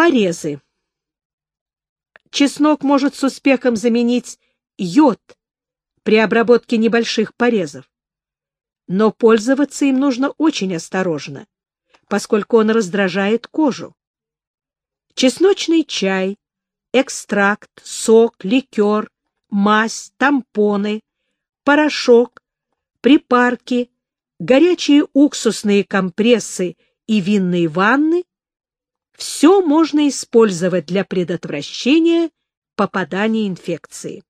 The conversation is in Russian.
Порезы. Чеснок может с успехом заменить йод при обработке небольших порезов. Но пользоваться им нужно очень осторожно, поскольку он раздражает кожу. Чесночный чай, экстракт, сок, ликер, мазь, тампоны, порошок, припарки, горячие уксусные компрессы и винные ванны – все можно использовать для предотвращения попадания инфекции.